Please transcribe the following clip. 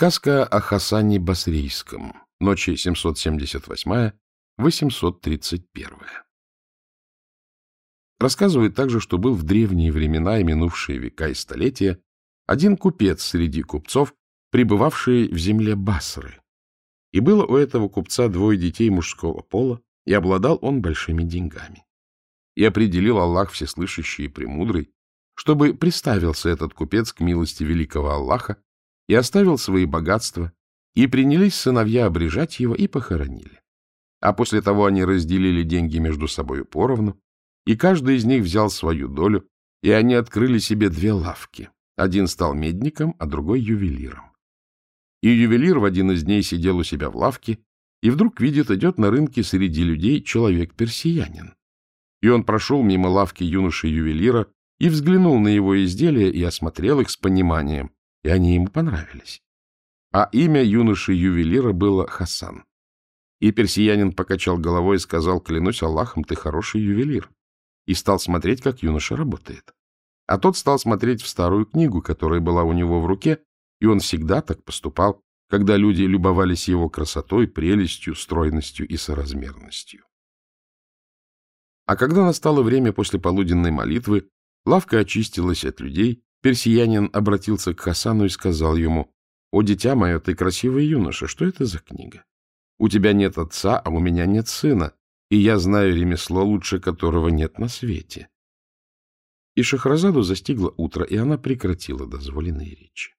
Сказка о Хасане Басрийском. Ночи 778-831. Рассказывают также, что был в древние времена и минувшие века и столетия один купец среди купцов, пребывавший в земле Басры. И было у этого купца двое детей мужского пола, и обладал он большими деньгами. И определил Аллах Всеслышащий и Премудрый, чтобы приставился этот купец к милости великого Аллаха и оставил свои богатства, и принялись сыновья обрежать его и похоронили. А после того они разделили деньги между собой поровну, и каждый из них взял свою долю, и они открыли себе две лавки. Один стал медником, а другой — ювелиром. И ювелир в один из дней сидел у себя в лавке, и вдруг видит, идет на рынке среди людей человек-персиянин. И он прошел мимо лавки юноши-ювелира и взглянул на его изделия и осмотрел их с пониманием, и они ему понравились. А имя юноши-ювелира было Хасан. И персиянин покачал головой и сказал, клянусь Аллахом, ты хороший ювелир. И стал смотреть, как юноша работает. А тот стал смотреть в старую книгу, которая была у него в руке, и он всегда так поступал, когда люди любовались его красотой, прелестью, стройностью и соразмерностью. А когда настало время после полуденной молитвы, лавка очистилась от людей, Персиянин обратился к Хасану и сказал ему, «О, дитя мое, ты красивый юноша, что это за книга? У тебя нет отца, а у меня нет сына, и я знаю ремесло, лучше которого нет на свете». И Шахразаду застигло утро, и она прекратила дозволенные речи.